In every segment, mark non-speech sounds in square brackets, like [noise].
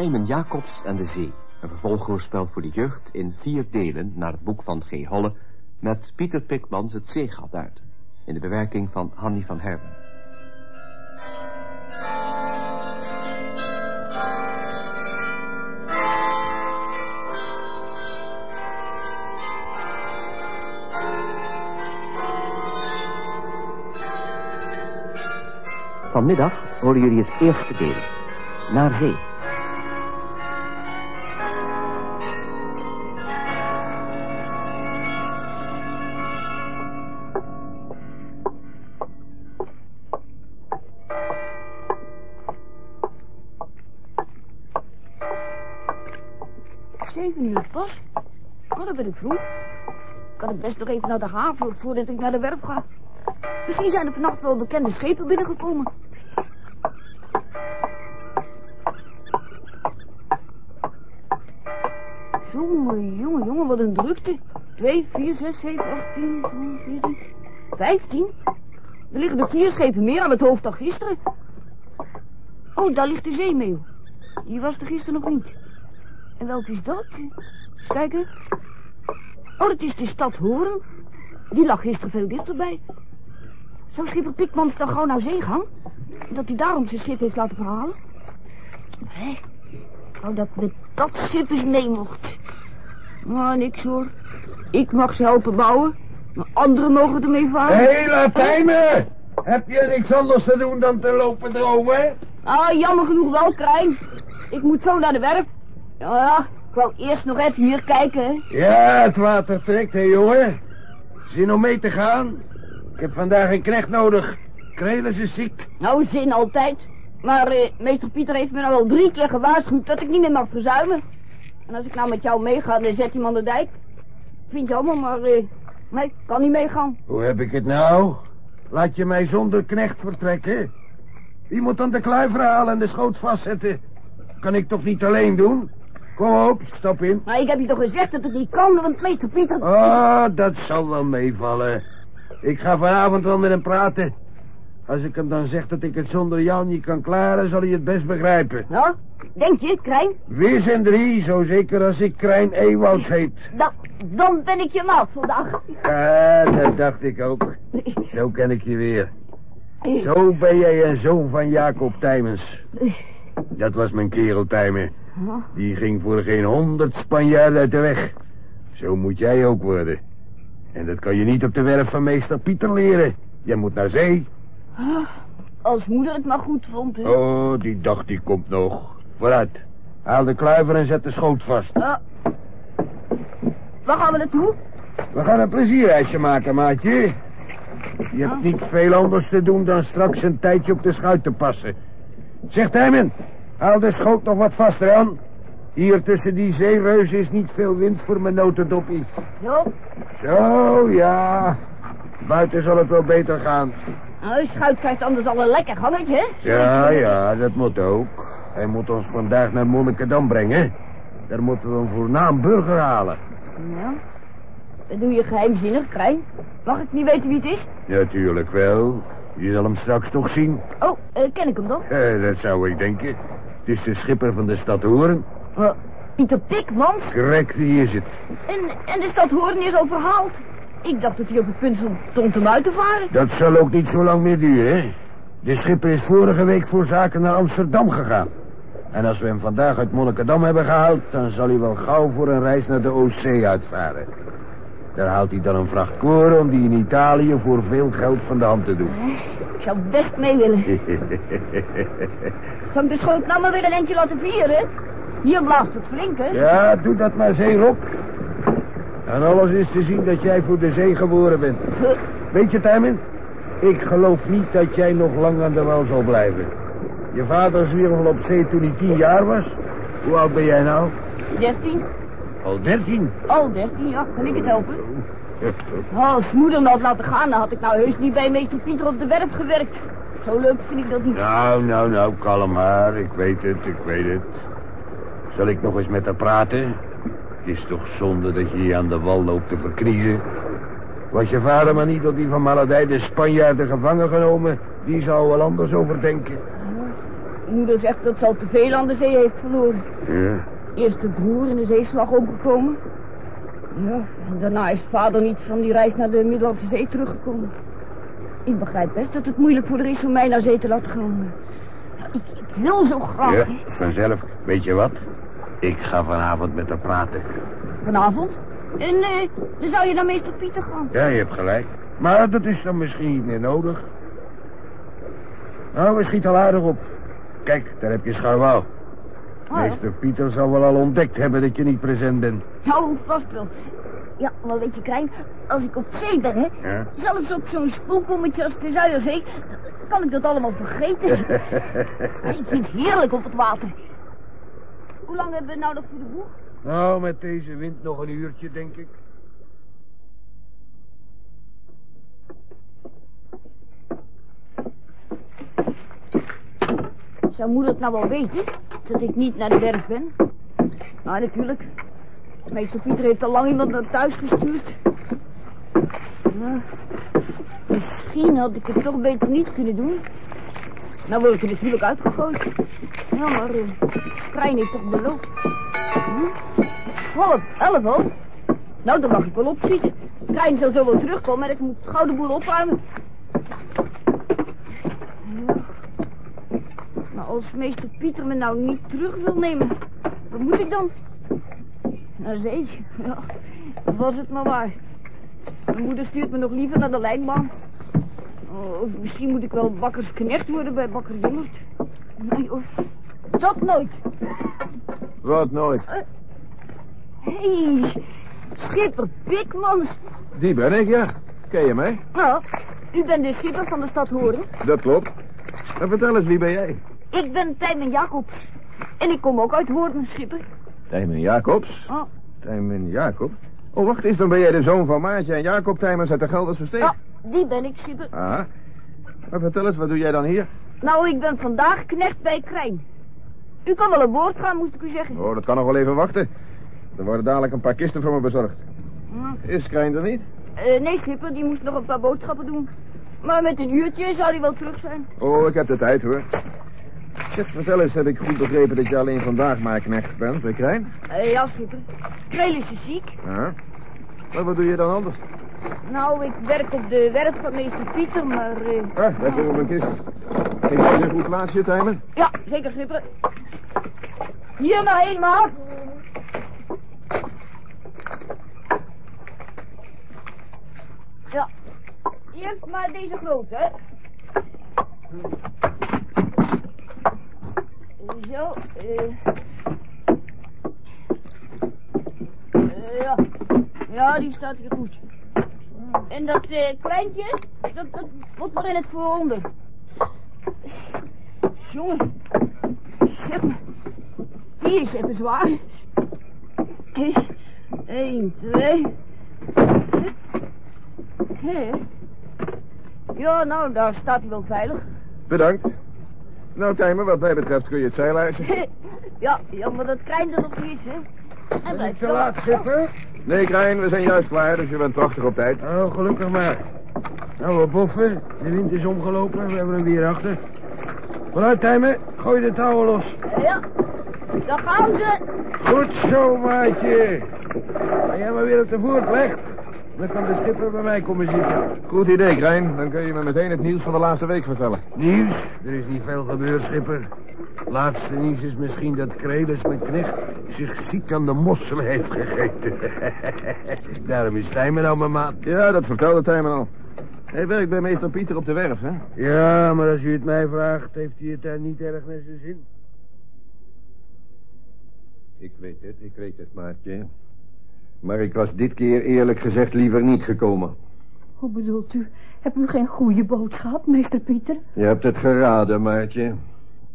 Tijmen Jacobs en de Zee. Een vervolghoorspel voor de jeugd in vier delen naar het boek van G. Holle... met Pieter Pikmans Het Zeegat uit. In de bewerking van Hanny van Herben. Vanmiddag horen jullie het eerste deel. Naar zee. Zeven uur pas. Oh, dan ben ik vroeg. Ik kan het best nog even naar de haven voordat ik naar de werf ga. Misschien zijn er vannacht wel bekende schepen binnengekomen. Jongen, jongen, jongen, wat een drukte. 2, 4, 6, 7, 8, 10, 12, 14, 15. Er liggen er vier schepen meer aan het hoofd dan gisteren. Oh, daar ligt de zeemeeuw. Die was er gisteren nog niet. En welke is dat? Eens kijken. Oh, dat is de stad Hoorn. Die lag gisteren veel dichterbij. Zou schipper Pikmans dan gewoon naar zee gaan? Dat hij daarom zijn schip heeft laten verhalen? Hé? Oh, dat met dat schip eens mee mocht. Maar niks hoor. Ik mag ze helpen bouwen. Maar anderen mogen ermee varen. Hé, hey, Latijnen! Heb je niks anders te doen dan te lopen dromen? Ah, jammer genoeg wel, Krijn. Ik moet zo naar de werf. Ja, ik wou eerst nog even hier kijken, hè. Ja, het water trekt, hè, jongen. Zin om mee te gaan? Ik heb vandaag een knecht nodig. Krelis is ziek. Nou, zin altijd. Maar eh, meester Pieter heeft me nou al drie keer gewaarschuwd dat ik niet meer mag verzuimen. En als ik nou met jou meega, dan zet hij me aan de dijk. Vind je allemaal, maar eh, nee, ik kan niet meegaan. Hoe heb ik het nou? Laat je mij zonder knecht vertrekken? Wie moet dan de kluiver halen en de schoot vastzetten? Kan ik toch niet alleen doen? Kom op, stap in. Maar ik heb je toch gezegd dat het niet kan, want meester Pieter... Oh, dat zal wel meevallen. Ik ga vanavond wel met hem praten. Als ik hem dan zeg dat ik het zonder jou niet kan klaren, zal hij het best begrijpen. Nou, denk je, Krijn? Wis en drie, zo zeker als ik Krijn Ewalds heet. Dan, dan ben ik je maat vandaag. Ja, dat dacht ik ook. Zo ken ik je weer. Zo ben jij een zoon van Jacob Tijmens. Dat was mijn kerel Tijmen. Die ging voor geen honderd Spanjaarden uit de weg. Zo moet jij ook worden. En dat kan je niet op de werf van meester Pieter leren. Jij moet naar zee. Als moeder het maar goed vond, hè. Oh, die dag die komt nog. Vooruit. Haal de kluiver en zet de schoot vast. Waar gaan we naartoe? We gaan een plezierreisje maken, maatje. Je hebt niet veel anders te doen dan straks een tijdje op de schuit te passen. Zeg, Tijmen, haal de schoot nog wat vaster aan. Hier tussen die zeereuzen is niet veel wind voor mijn notendoppie. Jo. Zo, ja. Buiten zal het wel beter gaan. Nou, schuit krijgt anders al een lekker gangetje, hè? Ja, ja, dat moet ook. Hij moet ons vandaag naar Monnikendam brengen. Daar moeten we een voornaam burger halen. Ja. Dat doe je geheimzinnig, Krijn. Mag ik niet weten wie het is? Natuurlijk wel. Je zal hem straks toch zien. Oh, eh, ken ik hem dan? Eh, dat zou ik denken. Is de schipper van de stad Hoorn. Uh, Pieter Pikmans? Correct, die is het. En, en de stad Hoorn is al verhaald. Ik dacht dat hij op het punt stond om uit te varen. Dat zal ook niet zo lang meer duren, hè? De schipper is vorige week voor zaken naar Amsterdam gegaan. En als we hem vandaag uit Monnikendam hebben gehaald... dan zal hij wel gauw voor een reis naar de Oostzee uitvaren. Daar haalt hij dan een vracht koren om die in Italië voor veel geld van de hand te doen. Ik zou best mee willen. [laughs] Ik de schoot nou maar weer een eindje laten vieren? Hier blaast het flink, hè? Ja, doe dat maar, zeerop. En alles is te zien dat jij voor de zee geboren bent. [laughs] Weet je, Tijmen? Ik geloof niet dat jij nog lang aan de wal zal blijven. Je vader zwierf al op zee toen hij tien jaar was. Hoe oud ben jij nou? Dertien. Al dertien? Al dertien, ja. Kan ik het helpen? Oh, [laughs] als moeder me had laten gaan, dan had ik nou heus niet bij meester Pieter op de werf gewerkt. Zo leuk vind ik dat niet. Nou, nou, nou, kalm maar. Ik weet het, ik weet het. Zal ik nog eens met haar praten? Het is toch zonde dat je je aan de wal loopt te verkniezen. Was je vader maar niet door die van Maladij de Spanjaarden gevangen genomen... die zou wel anders over denken. Moeder zegt dat ze al te veel aan de zee heeft verloren. Ja. Eerst de broer in de zeeslag omgekomen. Ja, en daarna is vader niet van die reis naar de Middellandse Zee teruggekomen. Ik begrijp best dat het moeilijk voor haar is om mij naar zee te laten gaan. Ik, ik, wil zo graag. Ja, vanzelf. Weet je wat? Ik ga vanavond met haar praten. Vanavond? En uh, dan zou je naar meester Pieter gaan. Ja, je hebt gelijk. Maar dat is dan misschien niet meer nodig. Nou, we schieten al aardig op. Kijk, daar heb je scharwaal. Oh, ja. Meester Pieter zal wel al ontdekt hebben dat je niet present bent. Nou, vast wel. Ja, maar weet je, Krijn, als ik op zee ben, hè, Ja? zelfs op zo'n spoelkommetje als de Zuiderzee, kan ik dat allemaal vergeten. [laughs] ik vind het heerlijk op het water. Hoe lang hebben we nou nog voor de boeg? Nou, met deze wind nog een uurtje, denk ik. Zou moeder het nou wel weten, dat ik niet naar de werf ben? Nou, natuurlijk. Meester Pieter heeft al lang iemand naar thuis gestuurd. Nou, misschien had ik het toch beter niet kunnen doen. Nou word ik er natuurlijk uitgegooid. Ja, maar uh, Krijn heeft toch de loop. Hm? Half elf al. Nou, dan mag ik wel opschieten. Krijn zal zo wel terugkomen en ik moet gauw de boel opruimen. Maar als meester Pieter me nou niet terug wil nemen, wat moet ik dan? Naar zee? Ja, was het maar waar. Mijn moeder stuurt me nog liever naar de lijnbaan. Oh, of misschien moet ik wel bakkersknecht worden bij bakker Jongert. Nee hoor, dat nooit. Wat nooit. Hé, hey, schipper Pikmans. Die ben ik, ja. Ken je mij? Nou, u bent de schipper van de stad Horen. Dat klopt. Maar vertel eens, wie ben jij? Ik ben Tijmen Jacobs. En ik kom ook uit Hoorn, schipper. Tijmen Jacobs. Oh, Tijmen Jacob. Oh, wacht eens, dan ben jij de zoon van Maartje en Jacob Tijmens uit de Gelderse Steeg. ja, die ben ik, schipper. Aha. Maar vertel eens, wat doe jij dan hier? Nou, ik ben vandaag knecht bij Krijn. U kan wel een woord gaan, moest ik u zeggen. Oh, dat kan nog wel even wachten. Er worden dadelijk een paar kisten voor me bezorgd. Hm. Is Krijn er niet? Eh, nee, schipper, die moest nog een paar boodschappen doen. Maar met een uurtje zou hij wel terug zijn. Oh, ik heb de tijd, hoor. Zeg, vertel eens, heb ik goed begrepen dat je alleen vandaag maar knecht bent bij Krijn? Ja, schipper. Kreel is ziek. Aha. Maar wat doe je dan anders? Nou, ik werk op de werf van meester Pieter, maar... eh, Ah, lekker op een kist. Geef je een goed plaatsje, Tijmen? Ja, zeker, schipper. Hier maar heen, maat. Ja. Eerst maar deze grote, hè. Zo, eh... ja. Ja, die staat hier goed. En dat eh, kleintje, dat, dat moet maar in het vooronder. Jongen, zeg maar. Die is even zwaar. Eén, twee. Hé. Ja, nou, daar staat hij wel veilig. Bedankt. Nou, Tijmen, wat mij betreft kun je het zeil eisen. [laughs] ja, jammer dat Krijn er nog is, hè. En blijft Te laat, schipper? Nee, Krijn, we zijn juist klaar, dus je bent prachtig op tijd. Oh, gelukkig maar. Nou, we boffen. De wind is omgelopen. We hebben hem weer achter. Vooruit, Tijmen. Gooi de touwen los. Ja, daar gaan ze. Goed zo, maatje. Ga jij maar weer op de voet, weg. Dan kan de schipper bij mij komen zitten. Goed idee, Krijn. Dan kun je me meteen het nieuws van de laatste week vertellen. Nieuws? Er is niet veel gebeurd, schipper. Laatste nieuws is misschien dat Krelis, mijn knecht, zich ziek aan de mosselen heeft gegeten. [laughs] Daarom is Tijmen nou mijn maat. Ja, dat vertelde Tijmen al. Hij werkt bij meester Pieter op de werf, hè? Ja, maar als u het mij vraagt, heeft hij het daar niet erg naar zijn zin. Ik weet het, ik weet het, Maartje. Maar ik was dit keer eerlijk gezegd liever niet gekomen. Hoe bedoelt u? Heb u geen goede boodschap, meester Pieter? Je hebt het geraden, Maartje.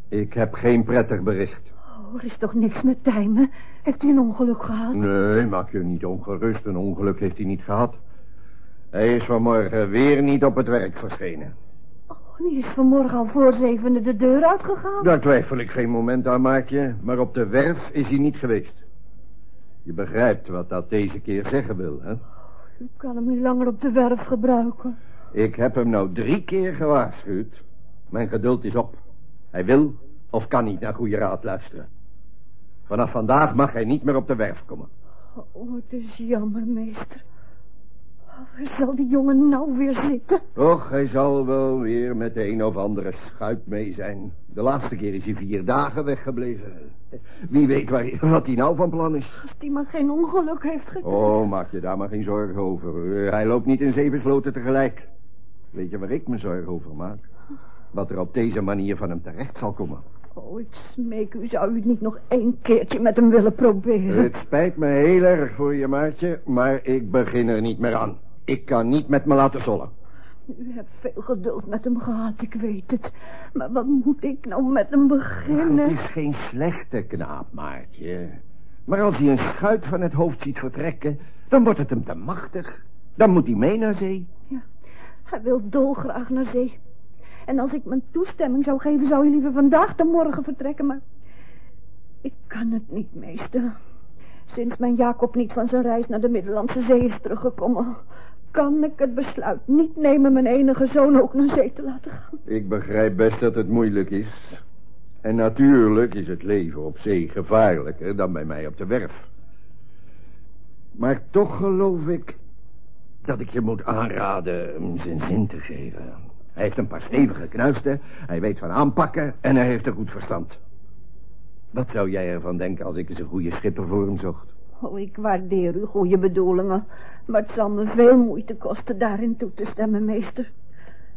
Ik heb geen prettig bericht. Oh, er is toch niks met Tijmen? Heeft u een ongeluk gehad? Nee, maak je niet ongerust. Een ongeluk heeft hij niet gehad. Hij is vanmorgen weer niet op het werk verschenen. Oh, die is vanmorgen al voor zevende de deur uitgegaan. Daar twijfel ik geen moment aan, Maartje. Maar op de werf is hij niet geweest. Je begrijpt wat dat deze keer zeggen wil, hè? U kan hem niet langer op de werf gebruiken. Ik heb hem nou drie keer gewaarschuwd. Mijn geduld is op. Hij wil of kan niet naar goede raad luisteren. Vanaf vandaag mag hij niet meer op de werf komen. Oh, het is jammer, meester. Waar zal die jongen nou weer zitten? Och, hij zal wel weer met de een of andere schuit mee zijn. De laatste keer is hij vier dagen weggebleven. Wie weet waar, wat hij nou van plan is. Als die maar geen ongeluk heeft gedaan. Oh, maak je daar maar geen zorgen over. Hij loopt niet in zeven sloten tegelijk. Weet je waar ik me zorgen over maak? Wat er op deze manier van hem terecht zal komen. Oh, ik smeek u, zou u het niet nog één keertje met hem willen proberen? Het spijt me heel erg voor je maatje, maar ik begin er niet meer aan. Ik kan niet met me laten zollen. U hebt veel geduld met hem gehad, ik weet het. Maar wat moet ik nou met hem Het beginnen? is geen slechte knaap, maatje. Maar als hij een schuit van het hoofd ziet vertrekken, dan wordt het hem te machtig. Dan moet hij mee naar zee. Ja, hij wil dolgraag naar zee. En als ik mijn toestemming zou geven, zou hij liever vandaag dan morgen vertrekken, maar... Ik kan het niet, meester. Sinds mijn Jacob niet van zijn reis naar de Middellandse Zee is teruggekomen... kan ik het besluit niet nemen mijn enige zoon ook naar zee te laten gaan. Ik begrijp best dat het moeilijk is. En natuurlijk is het leven op zee gevaarlijker dan bij mij op de werf. Maar toch geloof ik dat ik je moet aanraden hem zijn zin te geven. Hij heeft een paar stevige knuisten, hij weet van aanpakken en hij heeft een goed verstand. Wat zou jij ervan denken als ik eens een goede schipper voor hem zocht? Oh, ik waardeer uw goede bedoelingen, maar het zal me veel moeite kosten daarin toe te stemmen, meester.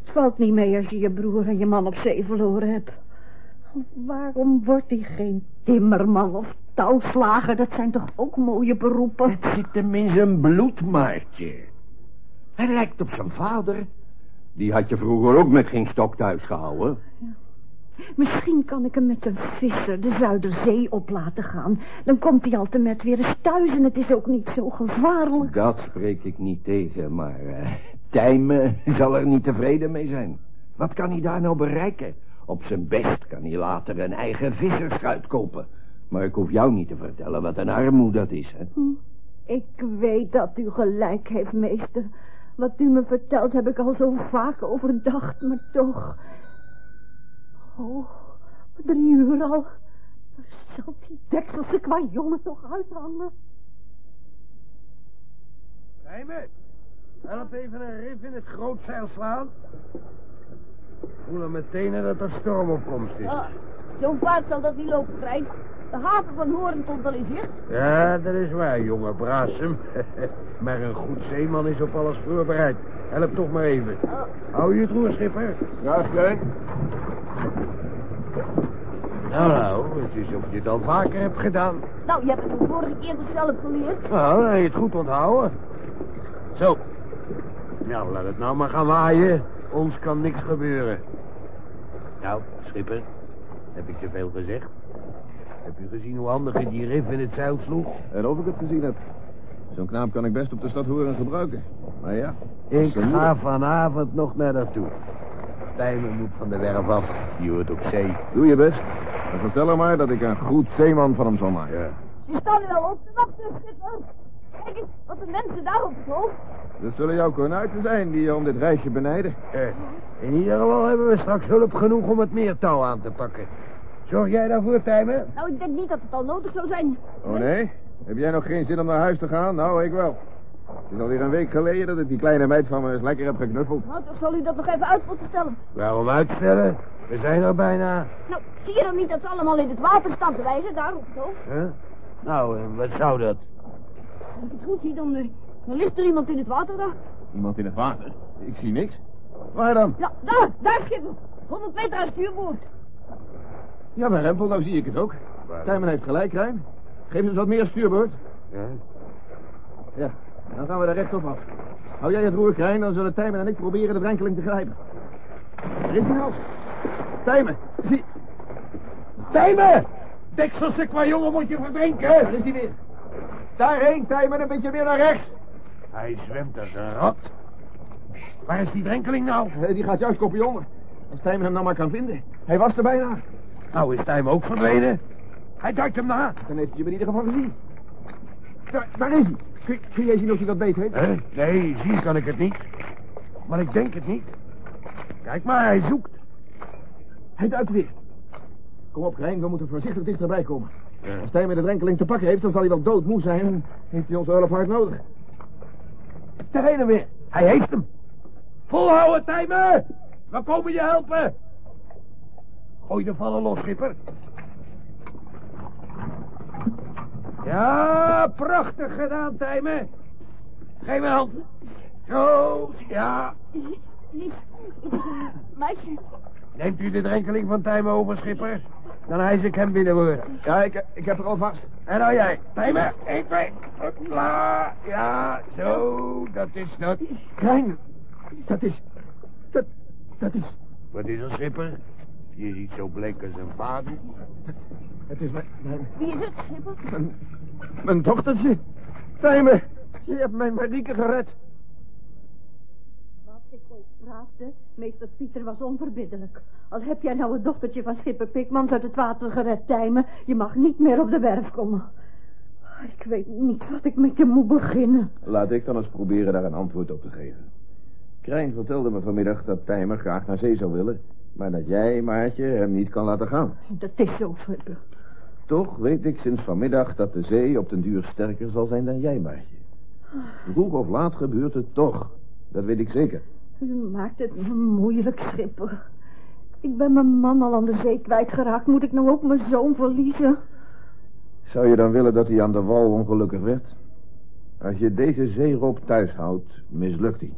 Het valt niet mee als je je broer en je man op zee verloren hebt. Waarom wordt hij geen timmerman of touwslager? Dat zijn toch ook mooie beroepen? Het zit hem in zijn bloed, Maartje. Hij lijkt op zijn vader. Die had je vroeger ook met geen stok thuis gehouden. Misschien kan ik hem met een visser de Zuiderzee op laten gaan. Dan komt hij altijd weer eens thuis en het is ook niet zo gevaarlijk. Dat spreek ik niet tegen, maar eh Tijmen zal er niet tevreden mee zijn. Wat kan hij daar nou bereiken? Op zijn best kan hij later een eigen visserschuit kopen. Maar ik hoef jou niet te vertellen wat een armoede dat is, hè? Ik weet dat u gelijk heeft, meester. Wat u me vertelt heb ik al zo vaak overdacht, maar toch... Oh, drie uur al. Zal die dekselse qua jongen toch uithangen? Rijmen, help even een rif in het grootzeil slaan. Ik voel er meteen dat er stormopkomst is. Ah, Zo'n vaart zal dat niet lopen, Krijn. De haven van Hoorn komt al in zicht. Ja, dat is waar, jonge Brasem. [laughs] maar een goed zeeman is op alles voorbereid. Help toch maar even. Hou je het roer, schipper. Ja, klein. Nou, nou, het is of je het al vaker hebt gedaan. Nou, je hebt het de vorige keer toch zelf geleerd. Nou, dan heb je het goed onthouden. Zo. Nou, laat het nou maar gaan waaien. Ons kan niks gebeuren. Nou, schipper, heb ik te veel gezegd? Heb u gezien hoe handig je die rif in het zeil sloeg? En of ik het gezien heb. Zo'n knaap kan ik best op de stad horen gebruiken. Maar ja, Ik ga vanavond nog naar daartoe. Tijmen moet van de werf af. Die hoort op zee. doe je best. En vertel hem maar dat ik een goed zeeman van hem zal maken. Ja. Ze staan nu al op te wachten, schipper. Kijk eens, wat de mensen daar op het hoofd. Dat zullen jouw kornuiten zijn die je om dit reisje benijden. Eh, in ieder geval hebben we straks hulp genoeg om het meertouw aan te pakken. Zorg jij daarvoor, Tijmen? Nou, ik denk niet dat het al nodig zou zijn. Oh nee? Heb jij nog geen zin om naar huis te gaan? Nou, ik wel. Het is alweer een week geleden dat ik die kleine meid van me eens lekker heb geknuffeld. Nou, toch zal u dat nog even uit moeten stellen. Waarom uitstellen? We zijn er bijna. Nou, zie je dan niet dat ze allemaal in het water staan te wijzen, daar op het hoofd? Huh? Nou, en wat zou dat? Als ik het goed zie, dan, eh, dan ligt er iemand in het water daar. Iemand in het water? Ik zie niks. Waar dan? Ja, daar, daar schipper. 100 meter uit stuurboord. Ja, bij Rempel, nou zie ik het ook. Tijmen heeft gelijk, Rijn. Geef eens wat meer stuurboord. Ja? Ja, dan gaan we daar rechtop af. Hou jij het roer, Krijn, dan zullen Tijmen en ik proberen de drenkeling te grijpen. Waar is hij nou? Tijmen, zie... Tijmen! Dekselse jongen moet je verdrinken! Daar is hij weer. Daarheen, Tijmen, een beetje meer naar rechts. Hij zwemt als een rat. Waar is die drenkeling nou? Eh, die gaat juist kopje onder. Als Tijmen hem nou maar kan vinden. Hij was er bijna. Nou is Tijmen ook verdwenen. Hij duikt hem na. Dan heeft hij hem in ieder geval gezien. Daar, daar is hij. Kun, kun jij zien of hij wat beet heeft? Hè? Nee, zien kan ik het niet. Maar ik denk het niet. Kijk maar, hij zoekt. Hij duikt weer. Kom op, Krijn, we moeten voorzichtig dichterbij komen. Als Tijmen de drenkeling te pakken heeft, dan zal hij wel doodmoe zijn... en heeft hij onze hulp hard nodig. Heen weer. Hij heeft hem. Volhouden, Tijmen! We komen je helpen. Gooi de vallen los, schipper. Ja, prachtig gedaan, Tijmen. Geef een hand. Zo, ja. Meisje. Neemt u de drenkeling van Tijmen over, schipper? Dan hijs ik hem binnenwoorden. Ja, ik, ik heb er al vast. En nou jij, Tijmen. 1, 2. Hopla. Ja, zo. Dat is dat. Krijn, dat is... Dat, dat is... Wat is er, schipper? Je ziet zo bleek als een vader. Het is mijn... Mijn, Wie is het, schipper? mijn, mijn dochtertje. Tijmen, je hebt mijn Marieke gered. Wat ik ook praatte, meester Pieter was onverbiddelijk. Al heb jij nou het dochtertje van schipper Pikmans uit het water gered, Tijmen, je mag niet meer op de werf komen. Ik weet niet wat ik met je moet beginnen. Laat ik dan eens proberen daar een antwoord op te geven. Krijn vertelde me vanmiddag dat Tijmer graag naar zee zou willen... maar dat jij, Maartje, hem niet kan laten gaan. Dat is zo, schipper. Toch weet ik sinds vanmiddag dat de zee op den duur sterker zal zijn dan jij, Maartje. Vroeg of laat gebeurt het toch. Dat weet ik zeker. U maakt het me moeilijk, schipper. Ik ben mijn man al aan de zee kwijtgeraakt. Moet ik nou ook mijn zoon verliezen? Zou je dan willen dat hij aan de wal ongelukkig werd? Als je deze zeeroop thuis houdt, mislukt hij.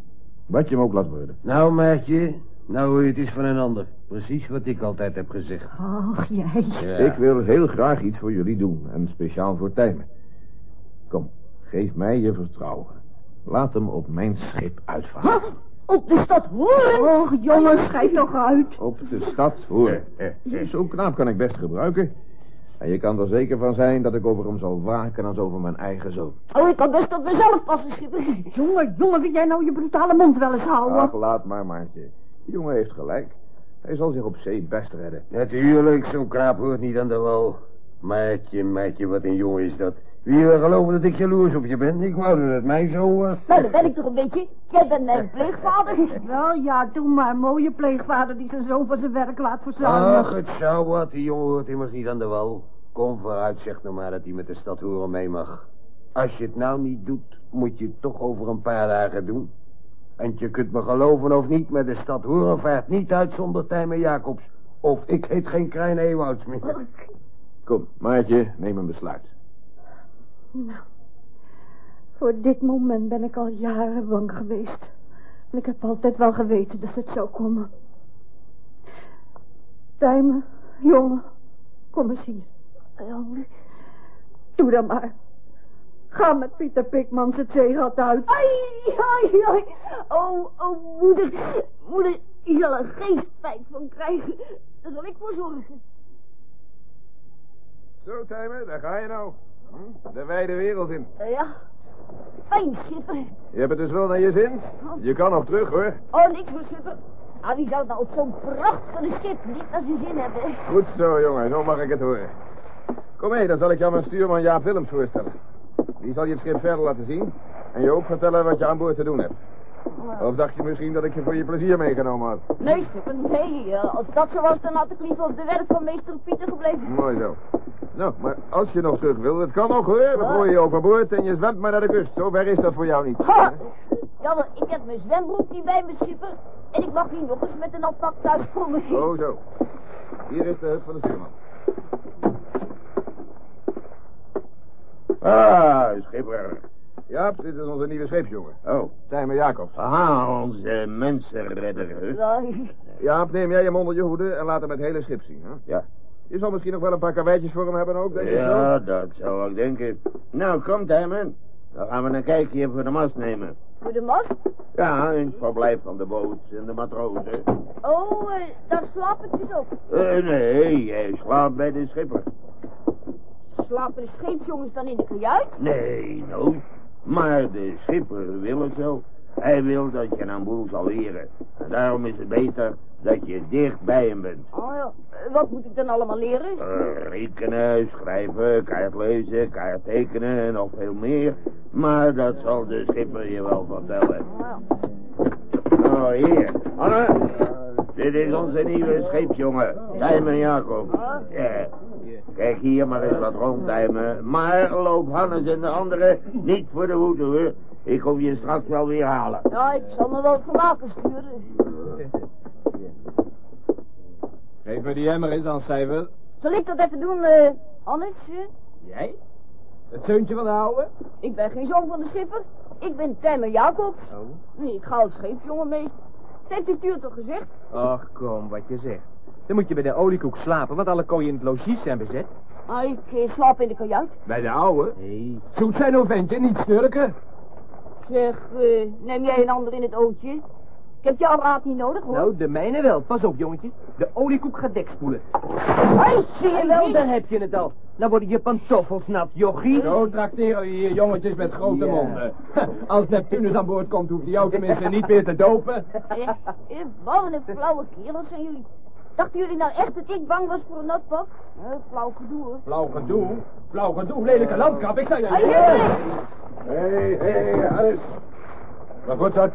Wat je hem ook laat worden. Nou, maatje. Nou het is van een ander. Precies wat ik altijd heb gezegd. Ach, jij. Ja. Ik wil heel graag iets voor jullie doen. En speciaal voor Tijmen. Kom, geef mij je vertrouwen. Laat hem op mijn schip uitvaren. Op de stad Horen? Och, jongens, schijt toch uit. Op de stad, hoor. Zo'n knaap kan ik best gebruiken. En je kan er zeker van zijn dat ik over hem zal waken als over mijn eigen zoon. Oh, ik kan best op mezelf passen, schipper. [laughs] Jongen, jongen, wil jij nou je brutale mond wel eens houden? Ach, laat maar, Maartje. Die jongen heeft gelijk. Hij zal zich op zee best redden. Natuurlijk, zo'n kraap hoort niet aan de wal. Maatje, maatje, wat een jongen is dat. Wie wil geloven dat ik jaloers op je ben? Ik wou dat het mij zo... eh, Nou, dat ben ik toch een beetje. Jij bent mijn [laughs] pleegvader. Wel, ja, doe maar. Mooie pleegvader die zijn zoon van zijn werk laat verzamelen. Ach, het zou wat. Die jongen hoort immers niet aan de wal. Kom vooruit, zeg nou maar dat hij met de stad horen mee mag. Als je het nou niet doet, moet je het toch over een paar dagen doen. En je kunt me geloven of niet, maar de stad Horen vaart niet uit zonder Tijmen Jacobs. Of ik heet geen Krijn Ewouds meer. Kom, Maartje, neem een besluit. Voor dit moment ben ik al jaren bang geweest. En ik heb altijd wel geweten dat het zou komen. Tijmen, jongen, kom eens hier. Jongen, doe dan maar. Ga met Pieter Pikmans het zeegat uit. Ai, ai, ai. Oh, oh, moeder. Moeder, je zal er geen spijt van krijgen. Daar zal ik voor zorgen. Zo, Tijmen, daar ga je nou. Hm? De wijde wereld in. Ja, fijn, schipper. Je hebt het dus wel naar je zin? Je kan nog terug, hoor. Oh, niks voor schipper. Ah, wie zou nou op zo'n prachtige schip niet naar zijn zin hebben? Goed zo, jongen. Zo mag ik het horen. Kom mee, dan zal ik jou mijn stuurman Jaap Willems voorstellen. Die zal je het schip verder laten zien. En je ook vertellen wat je aan boord te doen hebt. Of dacht je misschien dat ik je voor je plezier meegenomen had? Nee, schipper, nee. eh, als dat zo was, dan had ik liever op de werk van meester Pieter gebleven. Mooi zo. Nou, maar als je nog terug wil, het kan nog hoor. We gooien je overboord en je zwemt maar naar de kust. Zo ver is dat voor jou niet. Ha! Jammer, ik heb mijn zwembroek niet bij me, schipper. En ik mag hier nog eens met een afpak thuis komen. Oh, zo. Hier is de hut van de stuurman. Ah, schipper. Jaap, dit is onze nieuwe scheepsjongen. Oh. Tijmen Jacobs. Ah, onze mensenredder. hè? Ja, Jaap, neem jij hem onder je hoede en laat hem het hele schip zien. Hè? Ja. Je zal misschien nog wel een paar karweitjes voor hem hebben ook, denk je Ja, zo? dat zou ik denken. Nou, kom, Tijmen. Dan gaan we een kijkje voor de mast nemen. voor de mast. Ja, in het verblijf van de boot en de matrozen. Oh, eh, daar slaap ik dus ook. Eh, nee, jij slaapt bij de schipper. Slapen de scheepsjongens dan in de kajuit? Nee, nooit. Maar de schipper wil het zo. Hij wil dat je een boel zal leren. En daarom is het beter dat je dicht bij hem bent. Oh ja, wat moet ik dan allemaal leren? Eh, rekenen, schrijven, kaart lezen, kaart tekenen en nog veel meer. Maar dat zal de schipper je wel vertellen. Oh, ja. Oh, hier. Anne, Dit is onze nieuwe scheepsjongen, Tijmen Jacob. Ja. Kijk hier maar eens wat rond, Tijmen. Maar loop Hannes en de anderen niet voor de voeten, hoor. Ik kom je straks wel weer halen. Ja, ik zal me wel vermaken sturen. Geef me die emmer eens aan, Cijfer. Zal ik dat even doen, eh Hannes? Jij? Het zeuntje van de ouwe? Ik ben geen zoon van de schipper. Ik ben Tijmer Jacobs. Oh. Nee, ik ga als scheepsjongen mee. Dat heeft de tuur toch gezegd? Ach, kom, wat je zegt. Dan moet je bij de oliekoek slapen, want alle kooien in het logies zijn bezet. Ah, ik eh, slaap in de kajuit. Bij de ouwe? Nee. Zoet zijn nou ventje, niet snurken. Zeg, eh, neem jij een ander in het ootje? Ik heb jouw raad niet nodig, hoor. Nou, de mijne wel. Pas op, jongetje. De oliekoek gaat dekspoelen. Hoi, zie je wel, Daar heb je het al. Dan worden je pantoffels nat, jochie. Zo trakteren we hier jongetjes met grote Ja. monden. [laughs] Als Neptunus aan boord komt, hoeft hij jou tenminste niet meer te dopen. Eh, eh, wat een flauwe kerels zijn jullie. Dachten jullie nou echt dat ik bang was voor een natpap? Eh, flauw gedoe, hoor. Flauw gedoe, flauw gedoe, lelijke landkrab, ik zei hier, Hé, hé, Hannes. Wat wordt dat?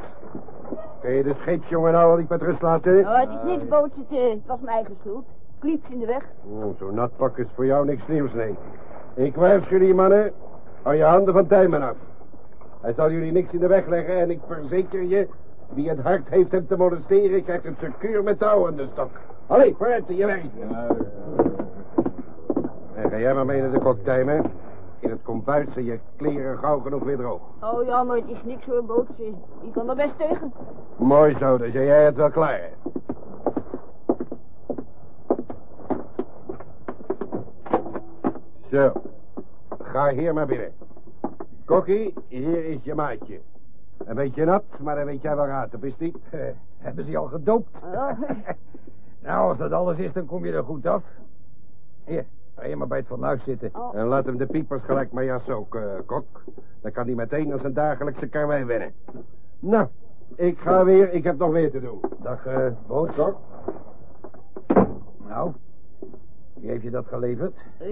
Kun je de scheepsjongen nou al niet met rust laten? Nou, het is niks boots, het, eh, het was mijn eigen schuld. Klieps in de weg. Oh, Zo'n natpak is voor jou niks nieuws, nee. Ik waarschuw jullie, mannen. Hou je handen van Tijmen af. Hij zal jullie niks in de weg leggen en ik verzeker je... wie het hart heeft hem te molesteren, krijgt een secuur met touw aan de stok. Allee, vooruit in je werk. En ga jij maar mee naar de kok, Tijmen. In het kombuis zijn je kleren gauw genoeg weer droog. Oh ja, maar het is niks hoor, boots. eh. Je kan er best tegen. Mooi zo, dan zijn jij het wel klaar. Zo, ga hier maar binnen. Kokkie, hier is je maatje. Een beetje nat, maar dan weet jij wel raad op, is niet? [laughs] Hebben ze je al gedoopt? Ja. [laughs] Nou, als dat alles is, dan kom je er goed af. Hier, ga je maar bij het fornuis zitten. Oh. En laat hem de piepers gelijk maar jas ook, eh, kok. Dan kan hij meteen aan zijn dagelijkse karwei wennen. Nou, ik ga weer, ik heb nog meer te doen. Dag, eh, Boos. Kok? Nou, wie heeft je dat geleverd? Eh,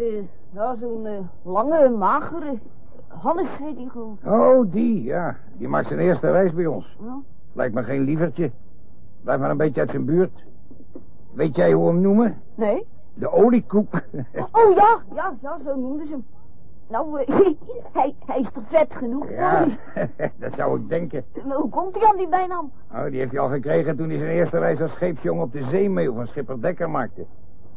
ja, zo'n eh, lange, magere. Hannes heet die gewoon. Oh, die, ja. Die maakt zijn eerste reis bij ons. Ja. Lijkt me geen lievertje. Blijf maar een beetje uit zijn buurt. Weet jij hoe we hem noemen? Nee? De oliekoek. Oh ja, ja, ja, zo noemden ze hem. Nou, eh, [laughs] hij, hij is toch vet genoeg ja, [laughs] dat zou ik denken. [laughs] Maar Hoe komt hij aan die bijnaam? Oh, die heeft hij al gekregen toen hij zijn eerste reis als scheepsjongen op de zeemeel van schipper Dekker maakte.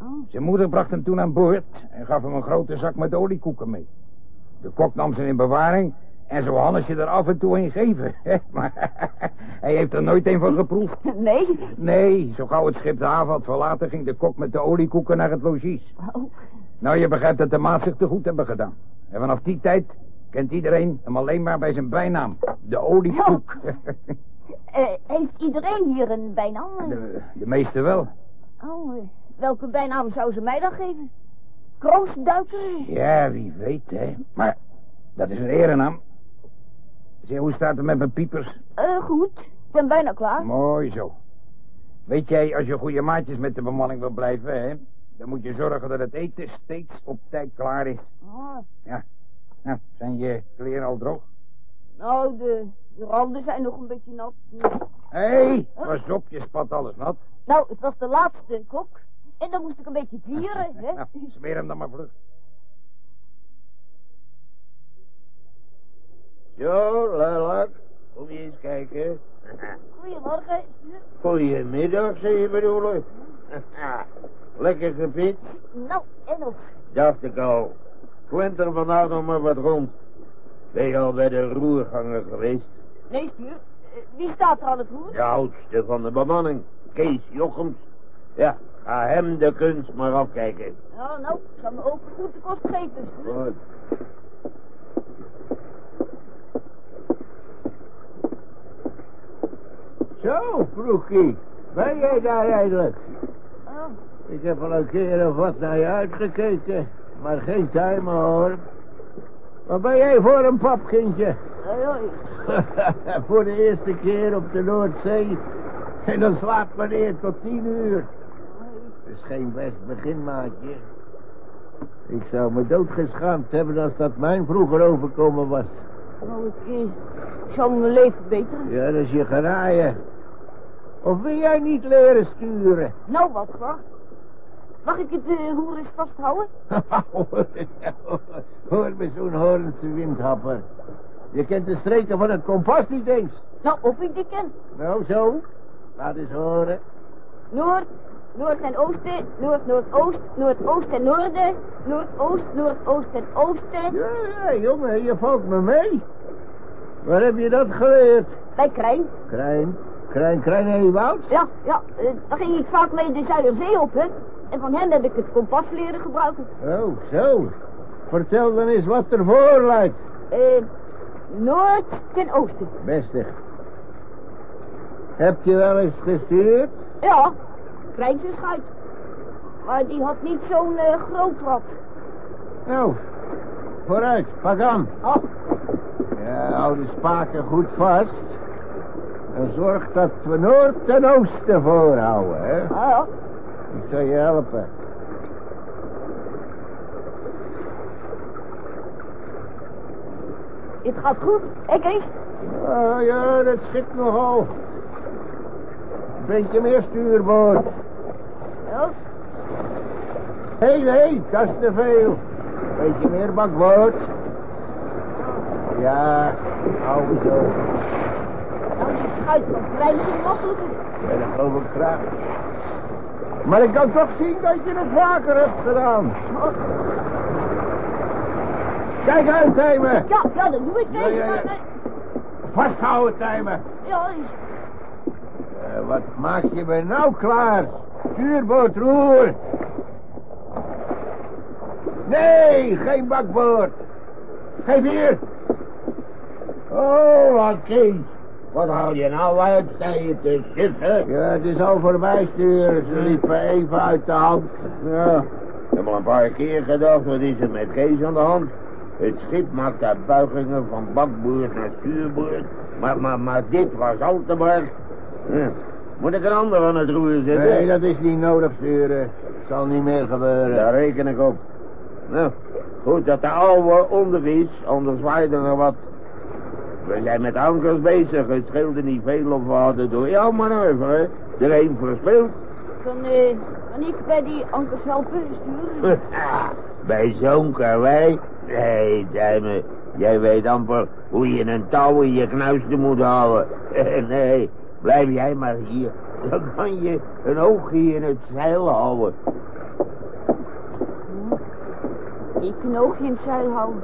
Oh. Zijn moeder bracht hem toen aan boord en gaf hem een grote zak met oliekoeken mee. De kok nam ze in bewaring en zo Hannes je er af en toe een geven. hè. [laughs] Maar hij heeft er nooit een van geproefd. [laughs] Nee? Nee, zo gauw het schip de haven had verlaten ging de kok met de oliekoeken naar het logies. Oh. Nou, je begrijpt dat de maat zich te goed hebben gedaan. En vanaf die tijd kent iedereen hem alleen maar bij zijn bijnaam. De oliekoek. [laughs] Eh, heeft iedereen hier een bijnaam? De, de meeste wel. Oh, eh, welke bijnaam zou ze mij dan geven? Kroosduiker? Ja, wie weet, hè. Maar dat is een erenaam. Zeg, hoe staat het met mijn piepers? Eh, goed. Ik ben bijna klaar. Mooi zo. Weet jij, als je goede maatjes met de bemanning wil blijven, hè... dan moet je zorgen dat het eten steeds op tijd klaar is. Ah, Nou, zijn je kleren al droog? nou, de, de randen zijn nog een beetje nat. Hé, hey, pas op, je spat alles nat. Nou, het was de laatste kok. En dan moest ik een beetje vieren, hè? Nou, [laughs] smeer hem dan maar vlug. Zo, Lelak. Kom je eens kijken. Goedemorgen. Goedemiddag, zeg je bedoelen. [laughs] Lekker gepit. Nou, en nog. Dacht ik al. Twintig vandaag nog maar wat rond. Ben je al bij de roerganger geweest? Nee, stuur. Eh, wie staat er aan het roer? De oudste van de bemanning. Kees Jochems. Ja, ga hem de kunst maar afkijken. Ja, nou, ik zal me ook goed de kost geven, stuur. Goed. Zo, Broekie. Ben jij daar eindelijk? Oh, Ik heb al een keer of wat naar je uitgekeken. Maar geen timer hoor. Wat ben jij voor een papkindje? [laughs] voor de eerste keer op de Noordzee. En dan slaapt meneer tot tien uur. Is geen best begin, maatje. Ik zou me doodgeschaamd hebben als dat mijn vroeger overkomen was. nou, ik, eh, ik zal mijn leven beteren. Ja, dat is je geraaien. Of wil jij niet leren sturen? [laughs] Nou, wat voor? Mag ik het uh, roer eens vasthouden? [laughs] Hoor me zo'n Hoornse windhapper. Je kent de streken van het kompas niet eens. Nou, of ik die ken. Nou, zo. Laat eens horen. Noord, noord en oosten, noord, noordoost, noordoost en noorden, noordoost, noordoost en oosten. Ja, ja, jongen, je valt me mee. Waar heb je dat geleerd? Bij Krijn. Krijn? Krijn, Krijn Ewoud? Ja, ja, uh, daar ging ik vaak mee de Zuiderzee op, hè. En van hen heb ik het kompas leren gebruiken. Oh, zo. Vertel dan eens wat er voor lijkt. Eh, noord ten oosten. Beste. Heb je wel eens gestuurd? Ja, Krijntje schuit. Maar die had niet zo'n uh, groot rad. Nou, vooruit, pak aan. Oh. Ja, hou de spaken goed vast. En zorg dat we noord en oosten voorhouden, hè? Ah, ja. Ik zal je helpen. Het gaat goed, Kees? Oh ja, dat schikt nogal. Beetje meer stuurboord. Hé, hey, nee, dat is te veel. Beetje meer bakboord. Ja, hou zo. Nou, die schuit van Krijntje makkelijker. Ja, dat geloof ik graag. Maar ik kan toch zien dat je het vaker hebt gedaan. Oh. Kijk uit, Tijmen. Ja, ja, dat doe ik, Kees. Ja, ja, ja. Maar, Vasthouden, Tijmen. ja, is... Uh, wat maak je me nou klaar? Stuurboot, roer. Nee, geen bakboord. Geef hier. Oh, wat kind. Wat haal je nou uit, zei je te zitten? Ja, het is al voorbij, stuur. Ze liepen even uit de hand. Ja, ik heb al een paar keer gedacht, wat is er met Kees aan de hand? Het schip maakt daar buigingen van bakboord naar stuurboord. Maar, maar, maar dit was al te bar. Ja. Moet ik een ander aan het roer zetten? Nee, dat is niet nodig, sturen. Zal niet meer gebeuren. Daar reken ik op. Nou, goed dat de oude onder is, anders waaide er wat. We zijn met ankers bezig, het scheelde niet veel of we hadden door jouw manoeuvre er een verspeeld. Kan, eh, kan ik bij die ankers helpen, sturen? [laughs] bij zo'n karwei? Nee, Duimen, jij weet amper hoe je een touw in je knuisten moet houden. [laughs] nee, blijf jij maar hier. Dan kan je een oogje in het zeil houden. Ik een oogje in het zeil houden.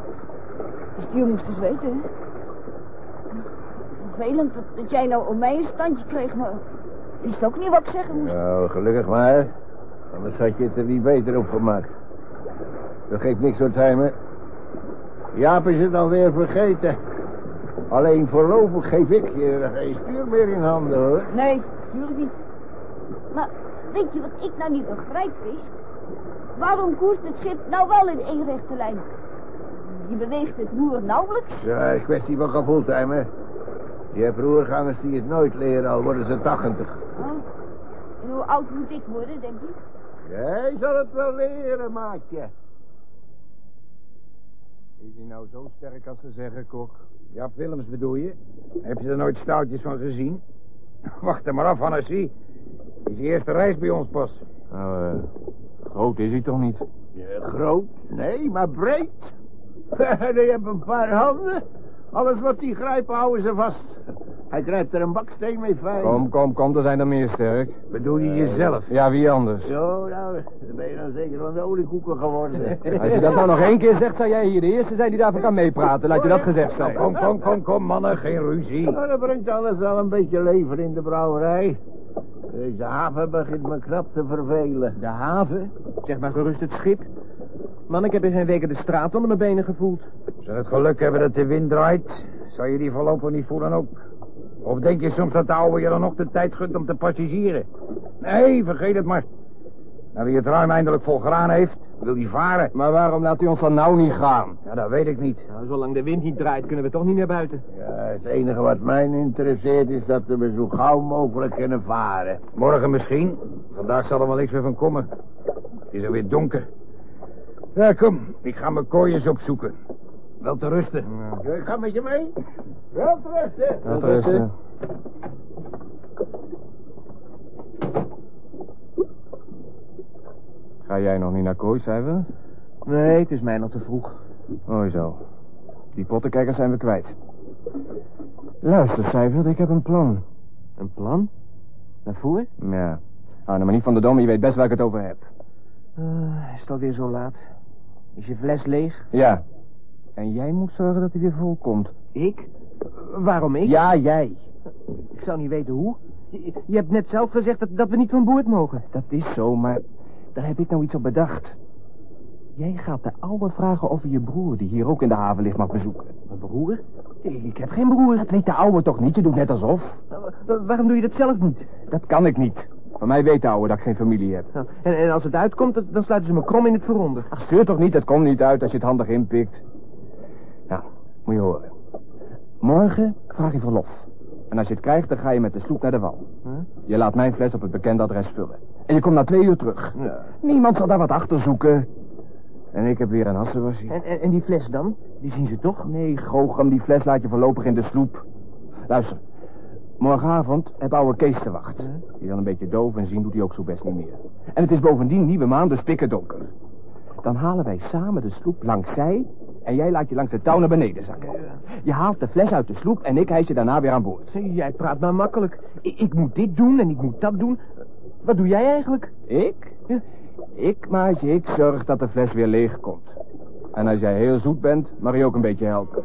De stuur moest eens weten, hè. Vervelend dat, dat jij nou om mij een standje kreeg, maar... Is het ook niet wat ik zeggen moest? Nou, gelukkig maar. Anders had je het er niet beter op gemaakt. Dat geeft niks Tijmen. Jaap is het alweer vergeten. Alleen voorlopig geef ik je geen stuur meer in handen, hoor. Nee, natuurlijk niet. Maar weet je wat ik nou niet begrijp is? Waarom koerst het schip nou wel in één rechte lijn? Je beweegt het roer nauwelijks. Ja, kwestie van gevoel, Tijmen. Je hebt roergangers die het nooit leren, al worden ze tachtig. Oh. En hoe oud moet ik worden, denk ik? Jij zal het wel leren, maatje. Is hij nou zo sterk als ze zeggen, Kok? Ja, Willems bedoel je? Heb je er nooit stoutjes van gezien? [laughs] Wacht er maar af, Hannessie. Is je eerste reis bij ons pas. Nou, eh, groot is hij toch niet? Ja, groot? Nee, maar breed. [laughs] Die hebben een paar handen. Alles wat die grijpen, houden ze vast. Hij grijpt er een baksteen mee fijn. Kom, kom, kom, er zijn er meer sterk. Bedoel je jezelf? Ja, wie anders? Zo, nou, dan ben je dan zeker van de oliekoeken geworden. [laughs] Als je dat nou nog één keer zegt, zou jij hier de eerste zijn die daarvan kan meepraten. Laat je dat gezegd zijn. Kom, kom, kom, kom, mannen, geen ruzie. Nou, dat brengt alles wel een beetje leven in de brouwerij. Deze haven begint me knap te vervelen. De haven? Zeg maar gerust het schip. Man, ik heb in geen weken de straat onder mijn benen gevoeld. Zou het geluk hebben dat de wind draait, zou je die voorlopig niet voelen ook. Of denk je soms dat de ouwe je dan nog de tijd gunt om te passagieren? Nee, vergeet het maar. Nou, wie het ruim eindelijk vol graan heeft, wil die varen. Maar waarom laat u ons van nou niet gaan? Ja, dat weet ik niet. Nou, zolang de wind niet draait, kunnen we toch niet naar buiten. Ja, het enige wat mij interesseert is dat we zo gauw mogelijk kunnen varen. Morgen misschien. Vandaag zal er wel niks meer van komen. Het is alweer donker. Ja, kom. Ik ga mijn kooi eens opzoeken. Wel te rusten. Ja. Ik ga met je mee. Wel te rusten. Wel te rusten. Ga jij nog niet naar kooi, Cijver? Nee, het is mij nog te vroeg. Mooi zo. Die pottenkijkers zijn we kwijt. Luister, Sijvert, ik heb een plan. Een plan? Daarvoor? Ja. Ah, nou, maar niet van de dom, je weet best waar ik het over heb. Eh, is dat weer zo laat? Is je fles leeg? Ja. En jij moet zorgen dat hij weer vol komt. Ik? Waarom ik? Ja, jij. Ik zou niet weten hoe. Je, hebt net zelf gezegd dat, dat we niet van boord mogen. Dat is zo, maar daar heb ik nou iets op bedacht. Jij gaat de oude vragen of je broer, die hier ook in de haven ligt, mag bezoeken. Mijn broer? Ik heb geen broer. Dat weet de oude toch niet? Je doet net alsof. waarom doe je dat zelf niet? Dat kan ik niet. Van mij weet de oude dat ik geen familie heb. Nou, en, en, als het uitkomt, dan sluiten ze me krom in het veronder. Ach, zeur toch niet, het komt niet uit als je het handig inpikt. Nou, moet je horen. Morgen vraag je verlof. En als je het krijgt, dan ga je met de sloep naar de wal. Huh? Je laat mijn fles op het bekende adres vullen. En je komt na twee uur terug. Ja. Niemand zal daar wat achter zoeken. En ik heb weer een hassenwassie. En, en, en die fles dan? Die zien ze toch? Nee, Goocham, die fles laat je voorlopig in de sloep. Luister, morgenavond heb oude Kees te wachten. Ja. Die is al een beetje doof en zien doet hij ook zo best niet meer. En het is bovendien nieuwe maand, dus pikken donker. Dan halen wij samen de sloep langs zij... en jij laat je langs de touw naar beneden zakken. Je haalt de fles uit de sloep en ik hijs je daarna weer aan boord. Jij praat maar makkelijk. Ik, ik moet dit doen en ik moet dat doen. Wat doe jij eigenlijk? Ik? Ik, maatje, ik zorg dat de fles weer leeg komt. En als jij heel zoet bent, mag je ook een beetje helpen.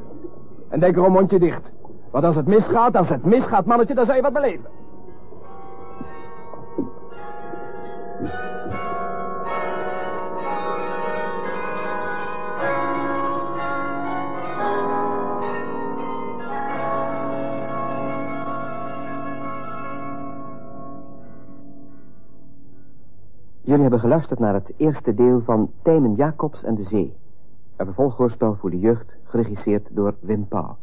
En denk erom mondje dicht. Want als het misgaat, als het misgaat, mannetje, dan zal je wat beleven. Jullie hebben geluisterd naar het eerste deel van Tijmen Jacobs en de Zee. Een vervolghoorspel voor de jeugd, geregisseerd door Wim Pauw.